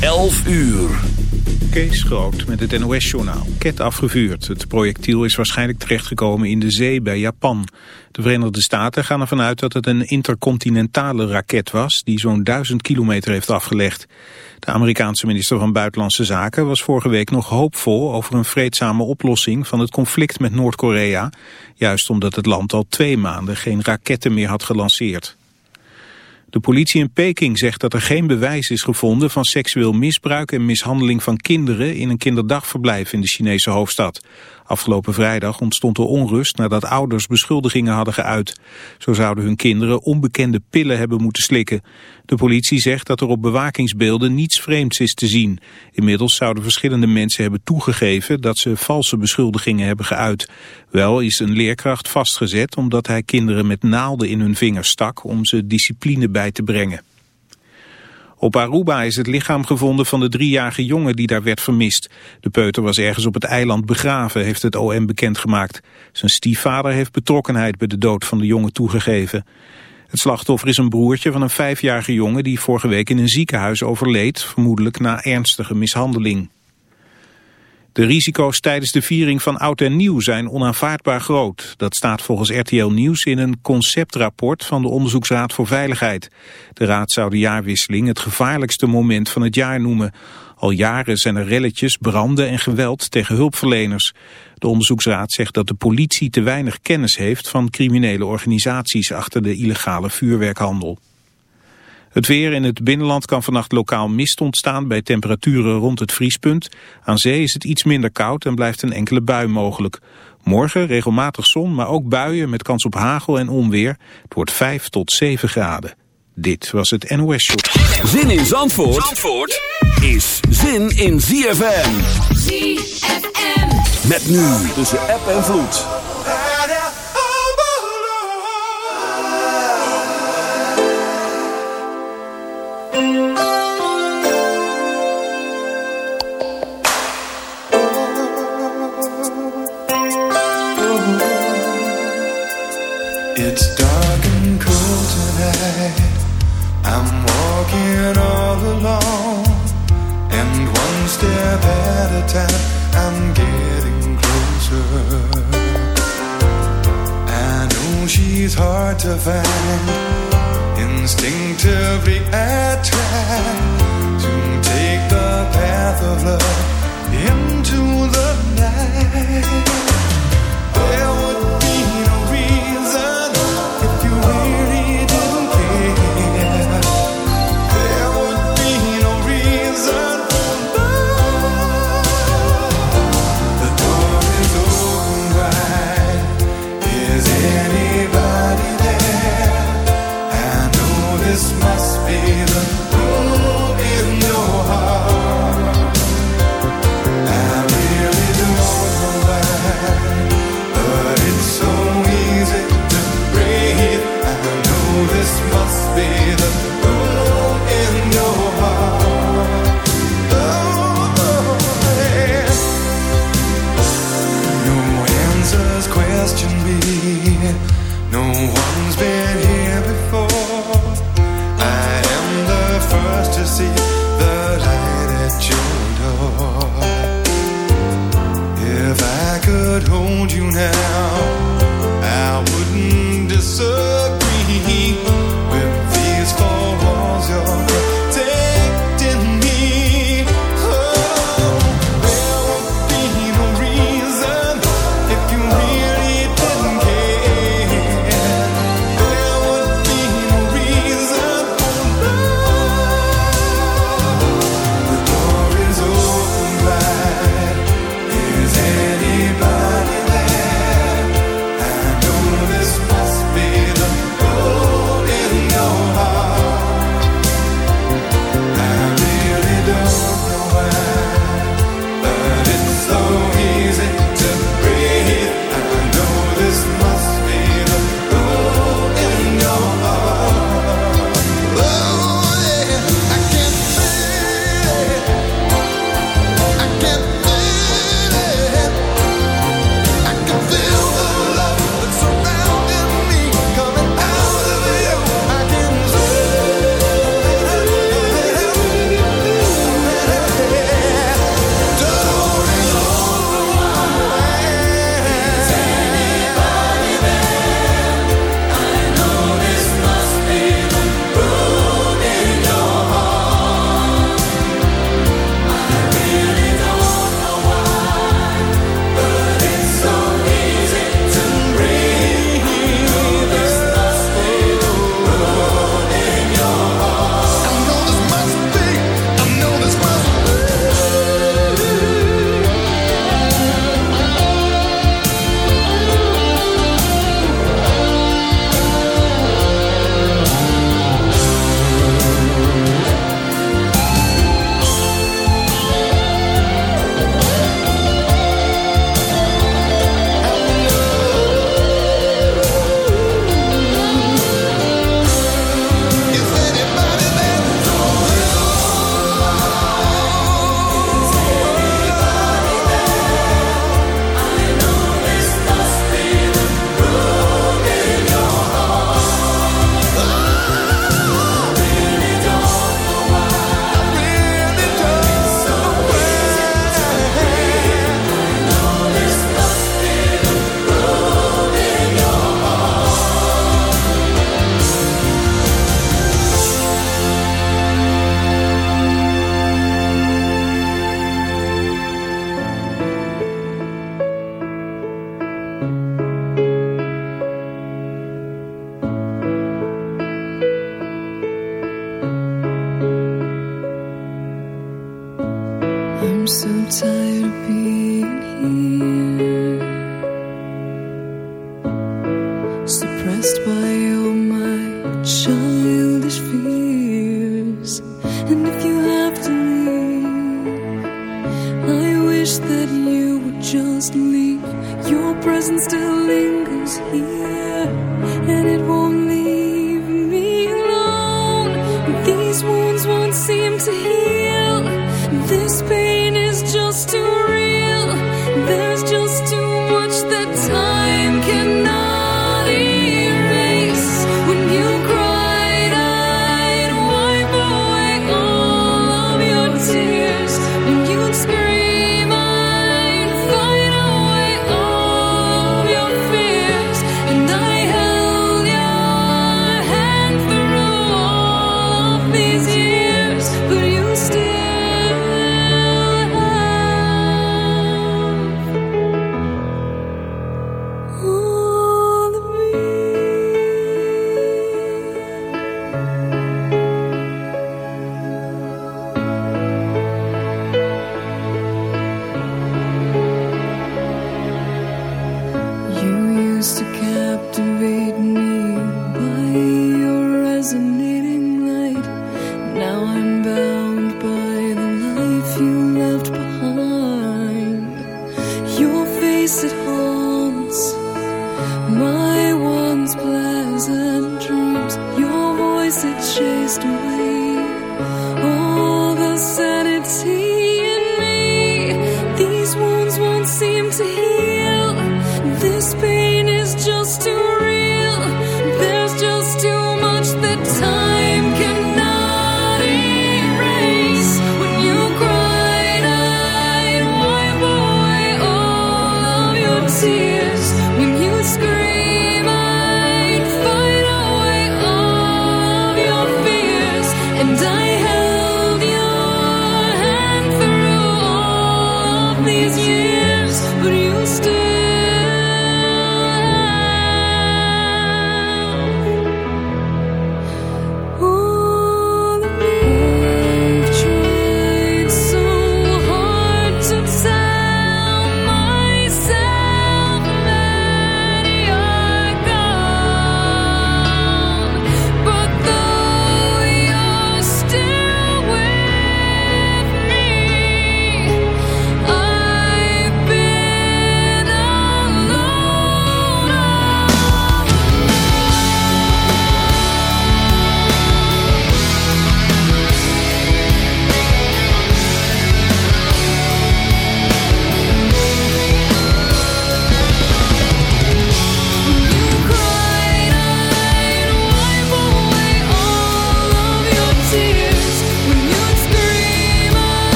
11 uur. Kees Groot met het NOS-journaal. Ket afgevuurd. Het projectiel is waarschijnlijk terechtgekomen in de zee bij Japan. De Verenigde Staten gaan ervan uit dat het een intercontinentale raket was... die zo'n duizend kilometer heeft afgelegd. De Amerikaanse minister van Buitenlandse Zaken was vorige week nog hoopvol... over een vreedzame oplossing van het conflict met Noord-Korea... juist omdat het land al twee maanden geen raketten meer had gelanceerd. De politie in Peking zegt dat er geen bewijs is gevonden van seksueel misbruik en mishandeling van kinderen in een kinderdagverblijf in de Chinese hoofdstad. Afgelopen vrijdag ontstond er onrust nadat ouders beschuldigingen hadden geuit. Zo zouden hun kinderen onbekende pillen hebben moeten slikken. De politie zegt dat er op bewakingsbeelden niets vreemds is te zien. Inmiddels zouden verschillende mensen hebben toegegeven dat ze valse beschuldigingen hebben geuit. Wel is een leerkracht vastgezet omdat hij kinderen met naalden in hun vingers stak om ze discipline bij te brengen. Op Aruba is het lichaam gevonden van de driejarige jongen die daar werd vermist. De peuter was ergens op het eiland begraven, heeft het OM bekendgemaakt. Zijn stiefvader heeft betrokkenheid bij de dood van de jongen toegegeven. Het slachtoffer is een broertje van een vijfjarige jongen die vorige week in een ziekenhuis overleed, vermoedelijk na ernstige mishandeling. De risico's tijdens de viering van Oud en Nieuw zijn onaanvaardbaar groot. Dat staat volgens RTL Nieuws in een conceptrapport van de Onderzoeksraad voor Veiligheid. De raad zou de jaarwisseling het gevaarlijkste moment van het jaar noemen. Al jaren zijn er relletjes, branden en geweld tegen hulpverleners. De onderzoeksraad zegt dat de politie te weinig kennis heeft van criminele organisaties achter de illegale vuurwerkhandel. Het weer in het binnenland kan vannacht lokaal mist ontstaan bij temperaturen rond het vriespunt. Aan zee is het iets minder koud en blijft een enkele bui mogelijk. Morgen regelmatig zon, maar ook buien met kans op hagel en onweer. Het wordt 5 tot 7 graden. Dit was het NOS Show. Zin in Zandvoort, Zandvoort is zin in ZFM. ZFM. Met nu tussen app en vloed. It's dark and cool tonight. I'm walking all alone. And one step at a time, I'm getting closer. I know she's hard to find. Instinctively, I try to take the path of love into the night.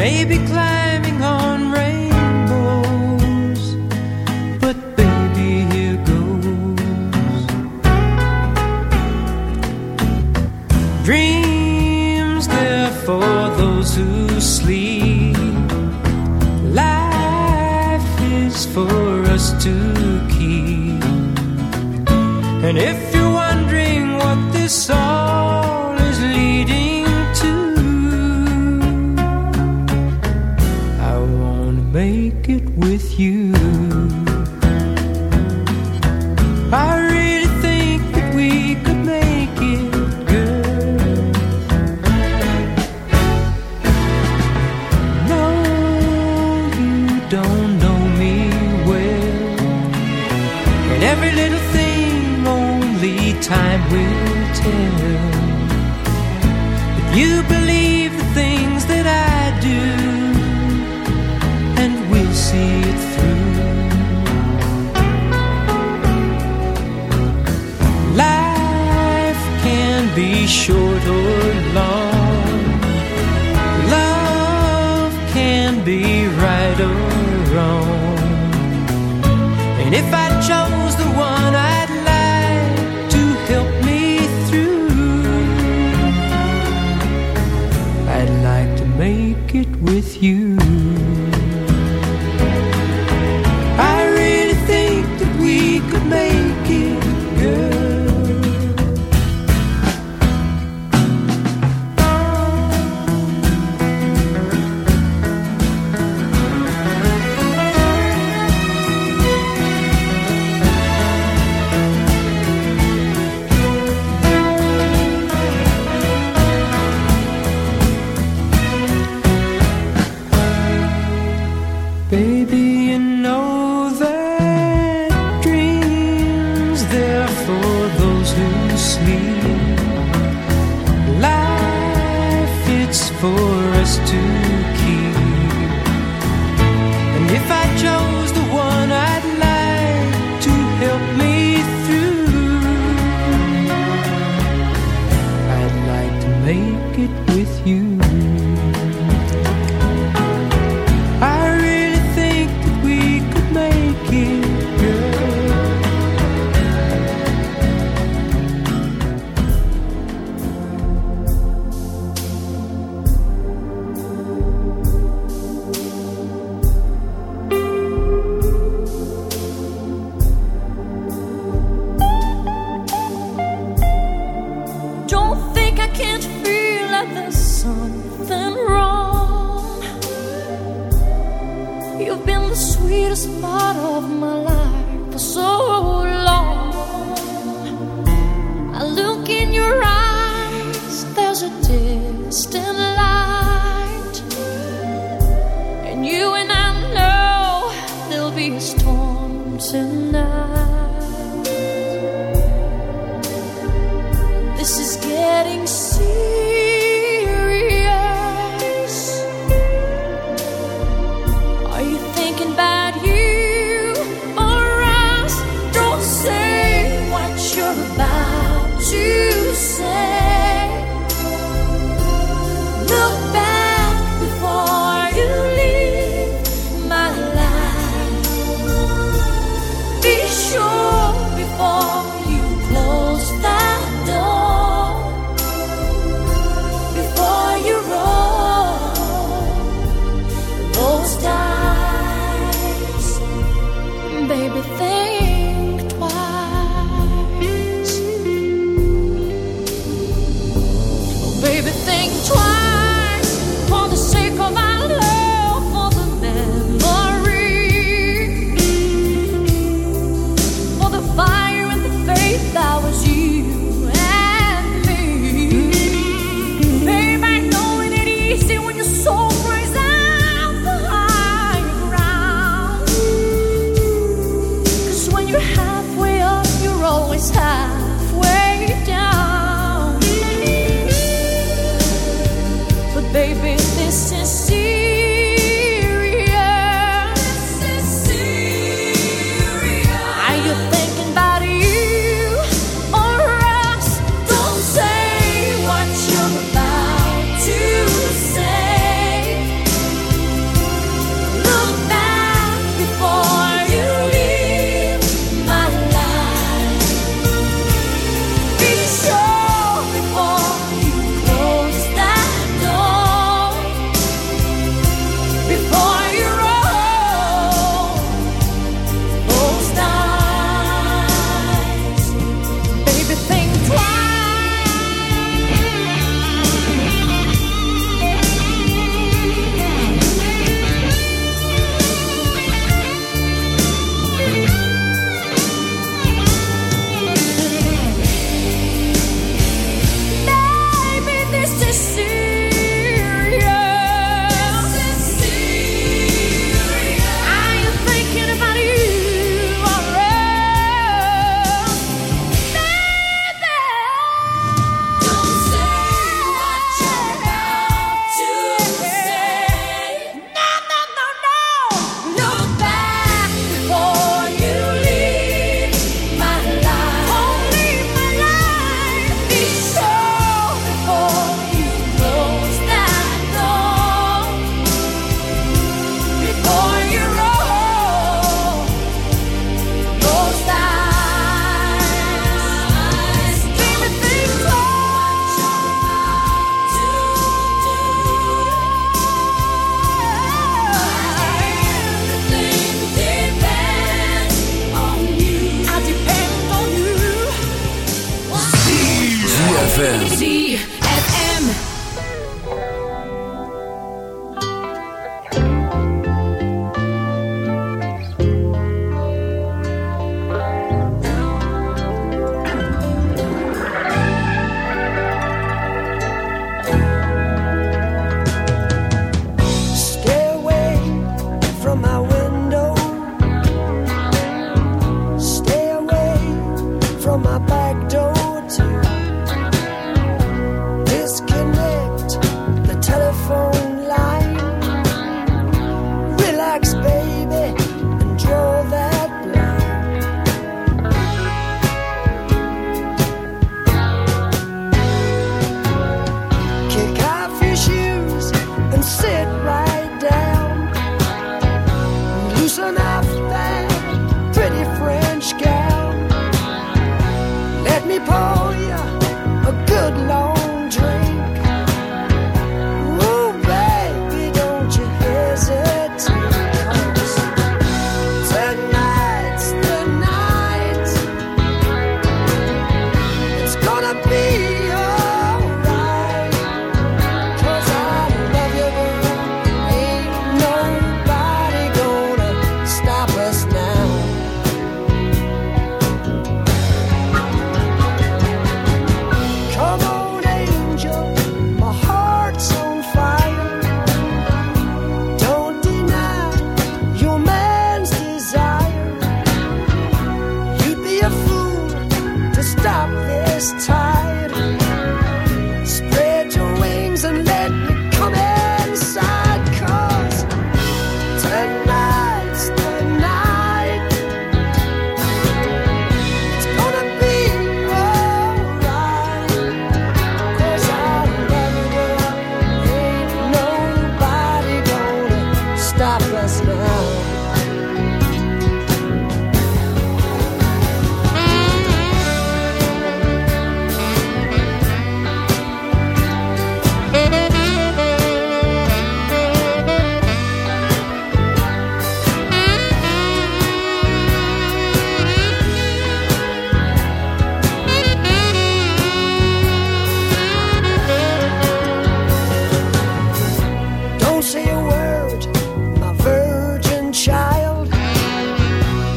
Maybe climbing on rainbows, but baby, here goes. Dreams, they're for those who sleep. Life is for us to keep. And if it with you.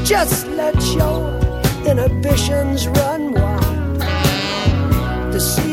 Just let your inhibitions run wild. The sea.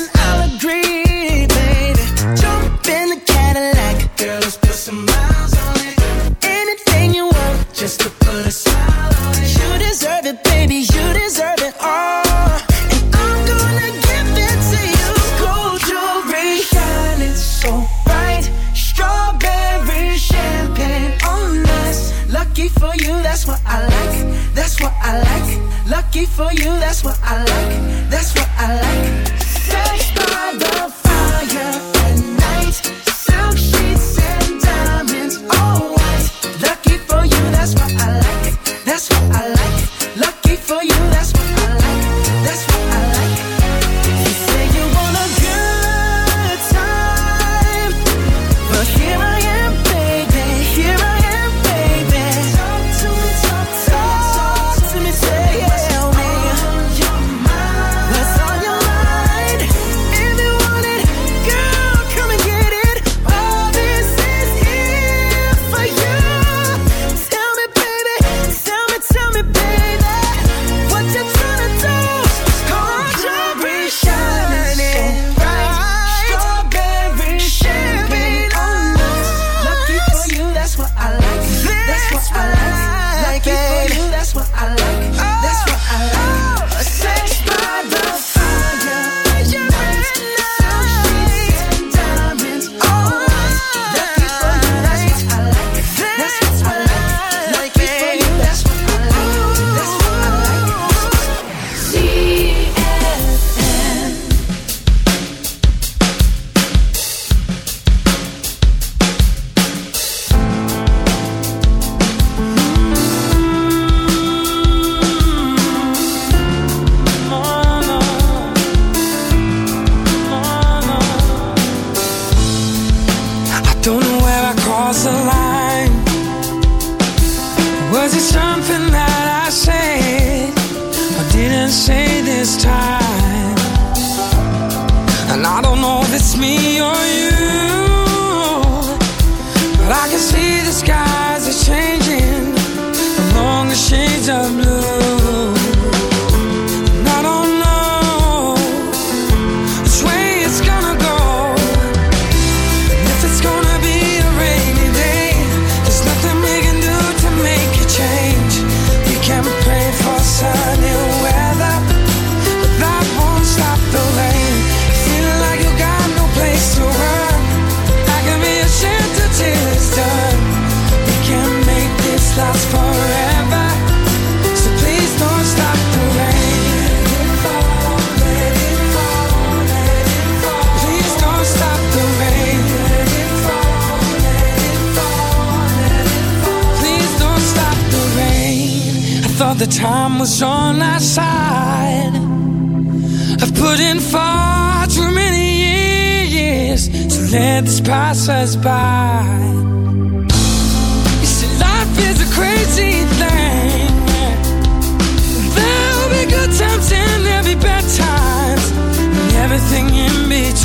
that's what I like.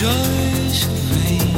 Where joy should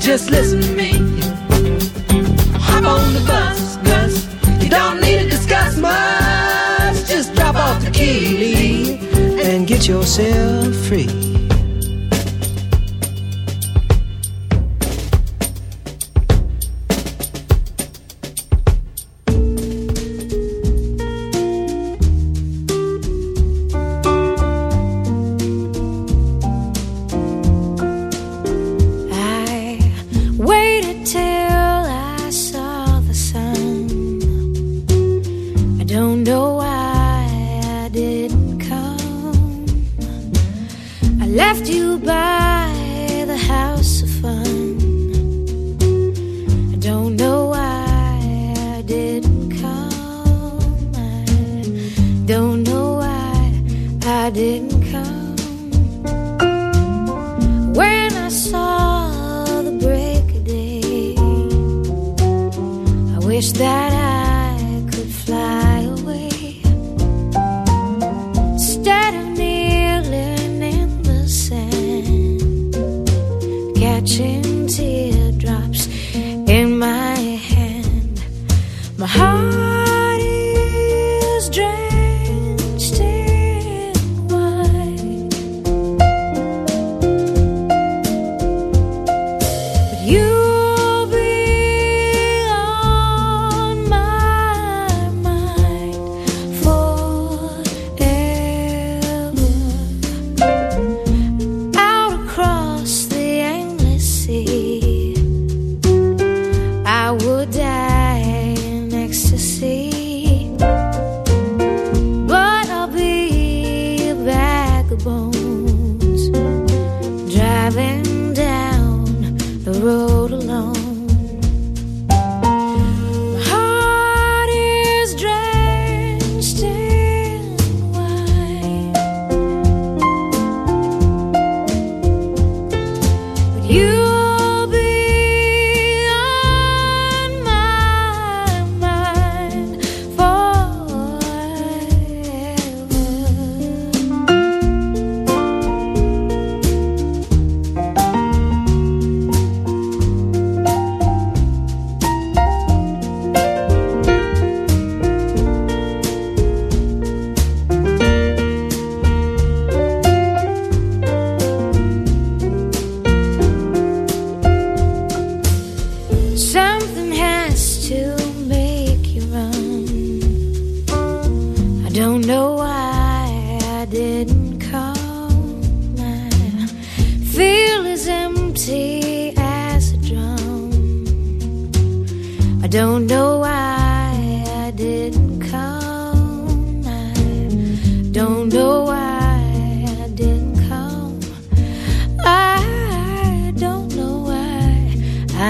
Just listen to me. Hop on the bus, Gus. You don't need to discuss much. Just drop off the key, and get yourself free.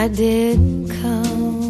I didn't come.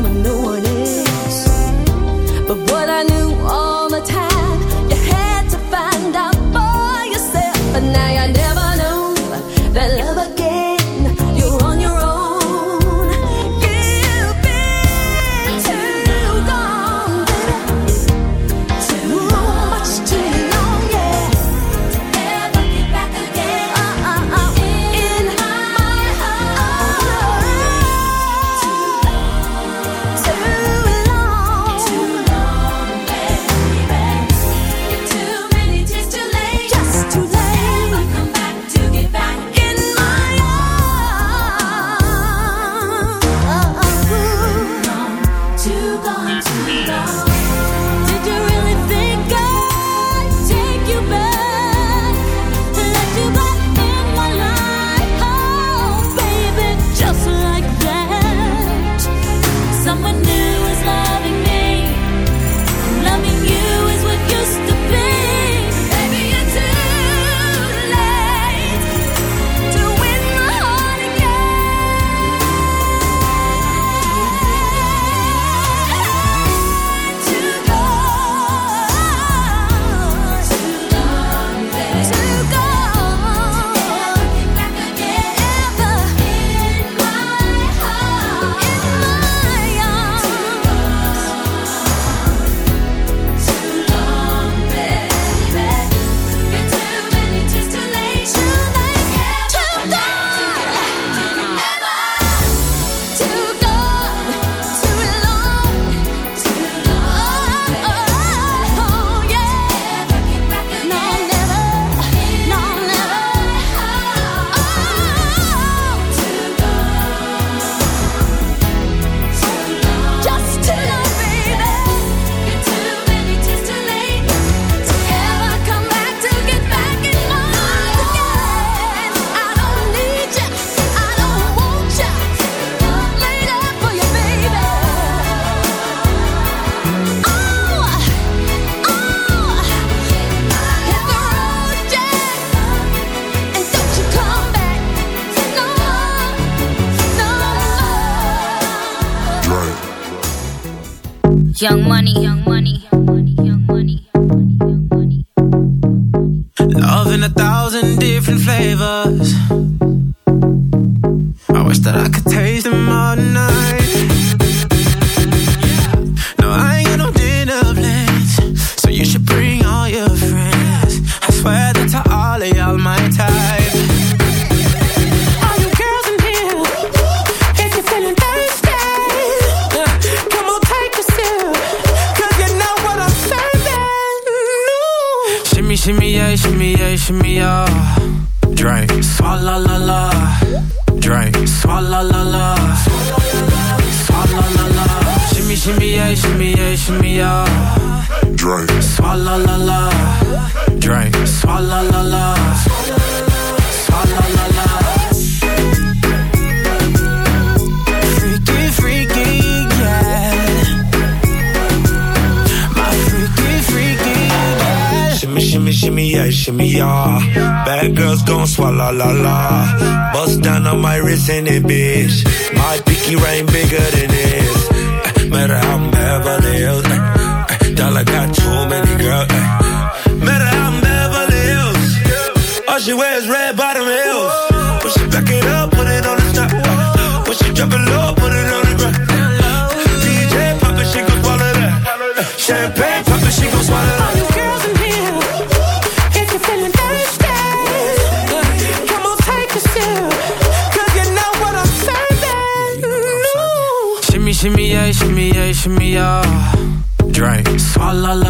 I know. la la la